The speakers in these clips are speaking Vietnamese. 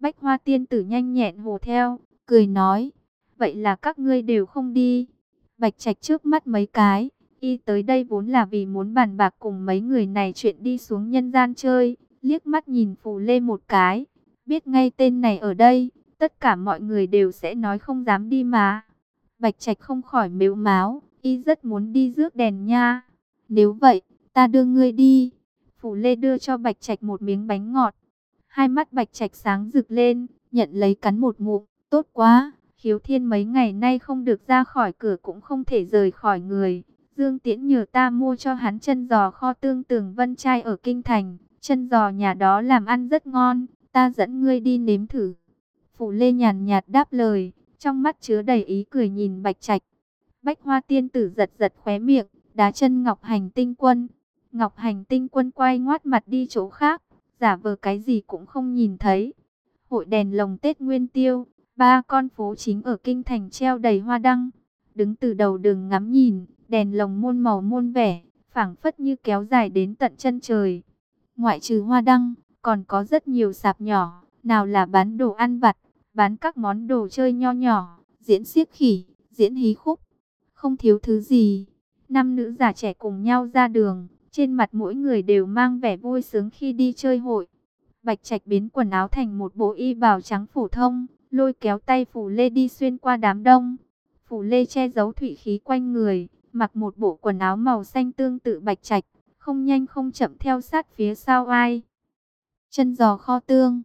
Bách hoa tiên tử nhanh nhẹn hồ theo, cười nói, vậy là các ngươi đều không đi. Bạch Trạch trước mắt mấy cái, y tới đây vốn là vì muốn bàn bạc cùng mấy người này chuyện đi xuống nhân gian chơi, liếc mắt nhìn Phù Lê một cái, biết ngay tên này ở đây, tất cả mọi người đều sẽ nói không dám đi mà. Bạch Trạch không khỏi mếu máo, y rất muốn đi rước đèn nha. Nếu vậy, ta đưa ngươi đi. Phủ Lê đưa cho Bạch Trạch một miếng bánh ngọt. Hai mắt Bạch Trạch sáng rực lên, nhận lấy cắn một ngụm, tốt quá. Khiếu Thiên mấy ngày nay không được ra khỏi cửa cũng không thể rời khỏi người. Dương Tiễn nhờ ta mua cho hắn chân giò kho tương tường vân trai ở Kinh Thành. Chân giò nhà đó làm ăn rất ngon, ta dẫn ngươi đi nếm thử. Phủ Lê nhàn nhạt đáp lời, trong mắt chứa đầy ý cười nhìn Bạch Trạch. Bách Hoa Tiên Tử giật giật khóe miệng, đá chân Ngọc Hành Tinh Quân. Ngọc Hành Tinh Quân quay ngoát mặt đi chỗ khác, giả vờ cái gì cũng không nhìn thấy. Hội đèn lồng Tết Nguyên Tiêu, ba con phố chính ở kinh thành treo đầy hoa đăng. Đứng từ đầu đường ngắm nhìn, đèn lồng muôn màu muôn vẻ, phảng phất như kéo dài đến tận chân trời. Ngoại trừ hoa đăng, còn có rất nhiều sạp nhỏ, nào là bán đồ ăn vặt, bán các món đồ chơi nho nhỏ, diễn xiếc khỉ, diễn hí khúc, không thiếu thứ gì. Năm nữ già trẻ cùng nhau ra đường, trên mặt mỗi người đều mang vẻ vui sướng khi đi chơi hội. Bạch Trạch biến quần áo thành một bộ y bào trắng phổ thông, lôi kéo tay Phủ Lê đi xuyên qua đám đông. Phủ Lê che giấu thủy khí quanh người, mặc một bộ quần áo màu xanh tương tự Bạch Trạch, không nhanh không chậm theo sát phía sau ai. Chân giò kho tương,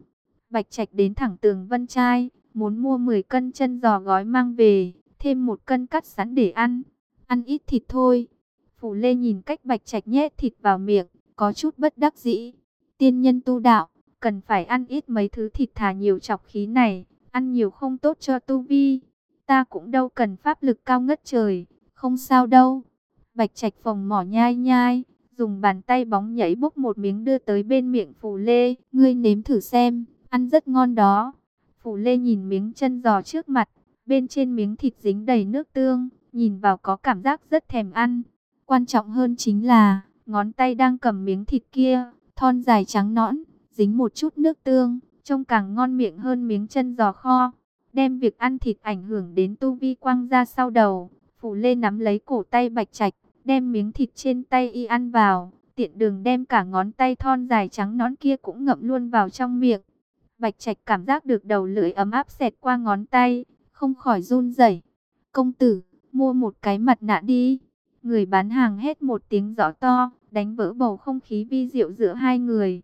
Bạch Trạch đến thẳng tường Vân Trai, muốn mua 10 cân chân giò gói mang về, thêm một cân cắt sẵn để ăn. Ăn ít thịt thôi. Phủ Lê nhìn cách Bạch Trạch nhét thịt vào miệng, có chút bất đắc dĩ. Tiên nhân tu đạo, cần phải ăn ít mấy thứ thịt thà nhiều chọc khí này, ăn nhiều không tốt cho tu vi. Ta cũng đâu cần pháp lực cao ngất trời, không sao đâu. Bạch Trạch phòng mỏ nhai nhai, dùng bàn tay bóng nhảy bốc một miếng đưa tới bên miệng Phủ Lê, ngươi nếm thử xem, ăn rất ngon đó. Phủ Lê nhìn miếng chân giò trước mặt, bên trên miếng thịt dính đầy nước tương, nhìn vào có cảm giác rất thèm ăn. Quan trọng hơn chính là, ngón tay đang cầm miếng thịt kia, thon dài trắng nõn, dính một chút nước tương, trông càng ngon miệng hơn miếng chân giò kho. Đem việc ăn thịt ảnh hưởng đến tu vi quang ra sau đầu, Phủ Lê nắm lấy cổ tay Bạch Trạch, đem miếng thịt trên tay y ăn vào, tiện đường đem cả ngón tay thon dài trắng nõn kia cũng ngậm luôn vào trong miệng. Bạch Trạch cảm giác được đầu lưỡi ấm áp xẹt qua ngón tay, không khỏi run rẩy. Công tử, mua một cái mặt nạ đi. Người bán hàng hét một tiếng rõ to, đánh vỡ bầu không khí vi diệu giữa hai người.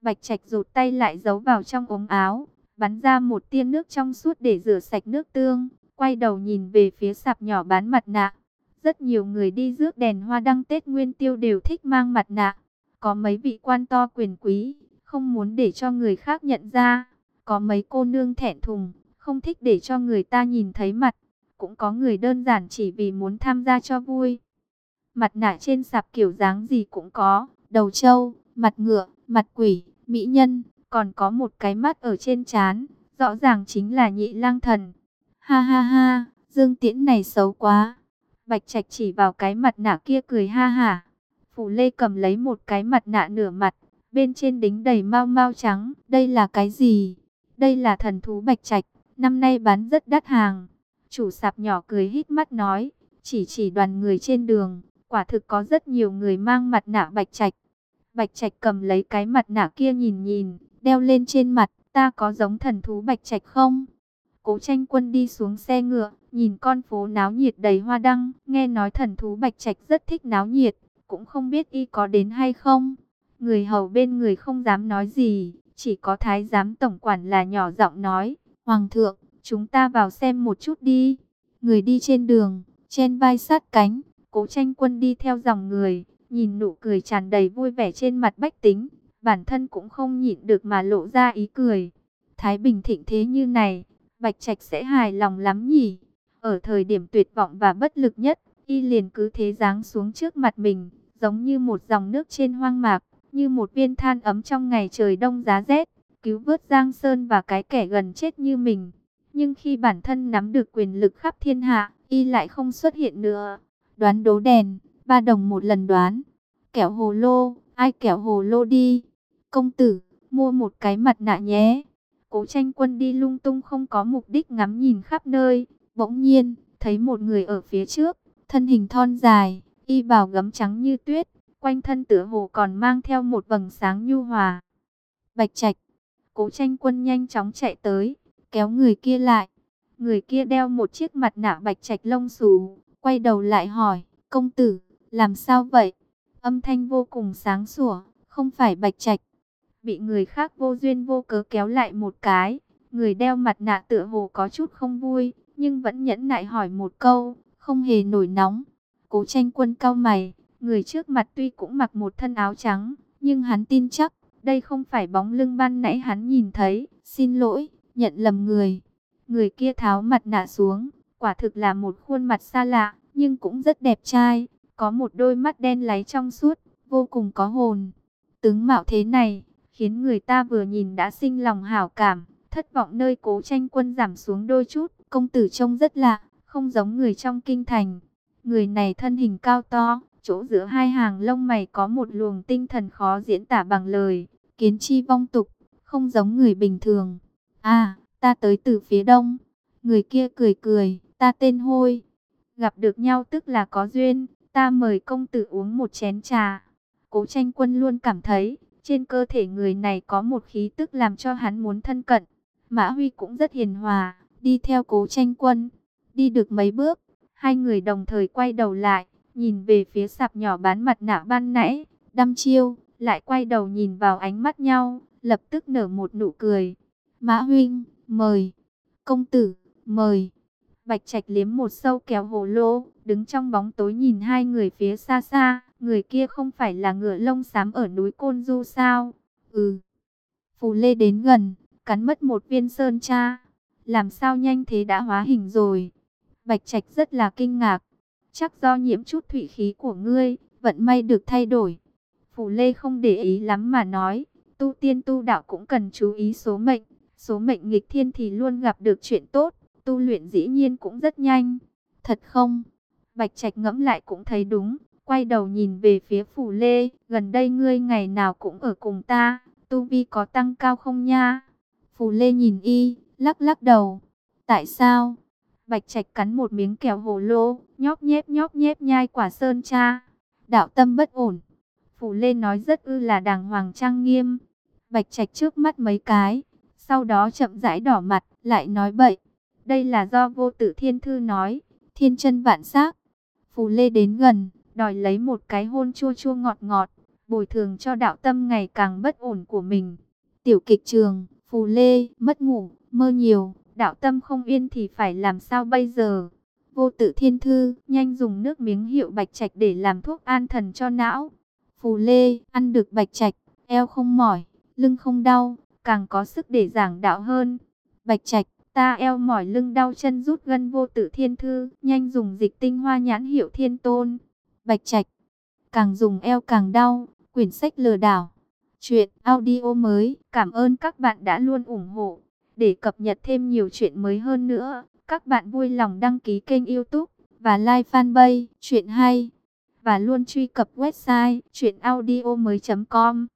Bạch Trạch rụt tay lại giấu vào trong ống áo, bắn ra một tia nước trong suốt để rửa sạch nước tương, quay đầu nhìn về phía sạp nhỏ bán mặt nạ. Rất nhiều người đi rước đèn hoa đăng Tết Nguyên Tiêu đều thích mang mặt nạ. Có mấy vị quan to quyền quý, không muốn để cho người khác nhận ra. Có mấy cô nương thẹn thùng, không thích để cho người ta nhìn thấy mặt. Cũng có người đơn giản chỉ vì muốn tham gia cho vui. Mặt nạ trên sạp kiểu dáng gì cũng có, đầu trâu, mặt ngựa, mặt quỷ, mỹ nhân, còn có một cái mắt ở trên trán, rõ ràng chính là nhị lang thần. Ha ha ha, Dương Tiễn này xấu quá. Bạch Trạch chỉ vào cái mặt nạ kia cười ha ha. Phủ Lê cầm lấy một cái mặt nạ nửa mặt, bên trên đính đầy mau mau trắng. Đây là cái gì? Đây là thần thú Bạch Trạch, năm nay bán rất đắt hàng. Chủ sạp nhỏ cười hít mắt nói, chỉ chỉ đoàn người trên đường, quả thực có rất nhiều người mang mặt nạ Bạch Trạch. Bạch Trạch cầm lấy cái mặt nạ kia nhìn nhìn, đeo lên trên mặt, ta có giống thần thú Bạch Trạch không? Cố tranh quân đi xuống xe ngựa, nhìn con phố náo nhiệt đầy hoa đăng, nghe nói thần thú Bạch Trạch rất thích náo nhiệt, cũng không biết y có đến hay không. Người hầu bên người không dám nói gì, chỉ có thái giám tổng quản là nhỏ giọng nói, Hoàng thượng, chúng ta vào xem một chút đi. Người đi trên đường, trên vai sát cánh, cố tranh quân đi theo dòng người, nhìn nụ cười tràn đầy vui vẻ trên mặt bách tính, bản thân cũng không nhịn được mà lộ ra ý cười. Thái Bình thịnh thế như này, Bạch Trạch sẽ hài lòng lắm nhỉ? Ở thời điểm tuyệt vọng và bất lực nhất, y liền cứ thế giáng xuống trước mặt mình, giống như một dòng nước trên hoang mạc, như một viên than ấm trong ngày trời đông giá rét, cứu vớt Giang Sơn và cái kẻ gần chết như mình. Nhưng khi bản thân nắm được quyền lực khắp thiên hạ, y lại không xuất hiện nữa. Đoán đố đèn, ba đồng một lần đoán. Kẹo hồ lô, ai kẹo hồ lô đi. Công tử, mua một cái mặt nạ nhé. Cố tranh quân đi lung tung không có mục đích ngắm nhìn khắp nơi. Bỗng nhiên, thấy một người ở phía trước, thân hình thon dài, y bào gấm trắng như tuyết, quanh thân tựa hồ còn mang theo một vầng sáng nhu hòa. Bạch Trạch, Cố Tranh Quân nhanh chóng chạy tới, kéo người kia lại. Người kia đeo một chiếc mặt nạ bạch trạch lông xù, quay đầu lại hỏi, công tử, làm sao vậy? Âm thanh vô cùng sáng sủa, không phải bạch trạch. Bị người khác vô duyên vô cớ kéo lại một cái, người đeo mặt nạ tựa hồ có chút không vui, nhưng vẫn nhẫn nại hỏi một câu, không hề nổi nóng. Cố tranh quân cao mày, người trước mặt tuy cũng mặc một thân áo trắng, nhưng hắn tin chắc, đây không phải bóng lưng ban nãy hắn nhìn thấy, xin lỗi, nhận lầm người. Người kia tháo mặt nạ xuống, quả thực là một khuôn mặt xa lạ, nhưng cũng rất đẹp trai, có một đôi mắt đen láy trong suốt, vô cùng có hồn. Tướng mạo thế này, khiến người ta vừa nhìn đã sinh lòng hảo cảm, thất vọng nơi cố tranh quân giảm xuống đôi chút, công tử trông rất lạ, không giống người trong kinh thành. Người này thân hình cao to, chỗ giữa hai hàng lông mày có một luồng tinh thần khó diễn tả bằng lời, kiến chi vong tục, không giống người bình thường. À, ta tới từ phía đông. Người kia cười cười, ta tên Hôi. Gặp được nhau tức là có duyên, ta mời công tử uống một chén trà. Cố tranh quân luôn cảm thấy, trên cơ thể người này có một khí tức làm cho hắn muốn thân cận. Mã Huy cũng rất hiền hòa, đi theo cố tranh quân. Đi được mấy bước, hai người đồng thời quay đầu lại, nhìn về phía sạp nhỏ bán mặt nạ ban nãy, đăm chiêu, lại quay đầu nhìn vào ánh mắt nhau, lập tức nở một nụ cười. Mã Huynh, mời. Công tử, mời. Bạch Trạch liếm một sâu kéo hồ lô, đứng trong bóng tối nhìn hai người phía xa xa. Người kia không phải là ngựa lông xám ở núi Côn Du sao? Ừ. Phù Lê đến gần, cắn mất một viên sơn cha. Làm sao nhanh thế đã hóa hình rồi? Bạch Trạch rất là kinh ngạc. Chắc do nhiễm chút thủy khí của ngươi, vận may được thay đổi. Phù Lê không để ý lắm mà nói, tu tiên tu đạo cũng cần chú ý số mệnh. Số mệnh nghịch thiên thì luôn gặp được chuyện tốt, tu luyện dĩ nhiên cũng rất nhanh. Thật không? Bạch Trạch ngẫm lại cũng thấy đúng, quay đầu nhìn về phía Phủ Lê, gần đây ngươi ngày nào cũng ở cùng ta, tu vi có tăng cao không nha? Phủ Lê nhìn y, lắc lắc đầu. Tại sao? Bạch Trạch cắn một miếng kẹo hồ lô, nhóp nhép nhóp nhép nhai quả sơn cha. Đạo tâm bất ổn. Phủ Lê nói rất ư là đàng hoàng trang nghiêm. Bạch Trạch trước mắt mấy cái, sau đó chậm rãi đỏ mặt, lại nói bậy. Đây là do vô tử thiên thư nói, thiên chân vạn xác. Phù Lê đến gần, đòi lấy một cái hôn chua chua ngọt ngọt, bồi thường cho đạo tâm ngày càng bất ổn của mình. Tiểu kịch trường, Phù Lê, mất ngủ, mơ nhiều, đạo tâm không yên thì phải làm sao bây giờ? Vô tử thiên thư, nhanh dùng nước miếng hiệu bạch trạch để làm thuốc an thần cho não. Phù Lê, ăn được bạch trạch, eo không mỏi, lưng không đau, càng có sức để giảng đạo hơn. Bạch Trạch, ta eo mỏi lưng đau chân rút gân vô tử thiên thư, nhanh dùng dịch tinh hoa nhãn hiệu thiên tôn. Bạch Trạch, càng dùng eo càng đau, quyển sách lừa đảo. Chuyện audio mới, cảm ơn các bạn đã luôn ủng hộ. Để cập nhật thêm nhiều chuyện mới hơn nữa, các bạn vui lòng đăng ký kênh youtube và like fanpage chuyện hay. Và luôn truy cập website chuyenaudio mới.com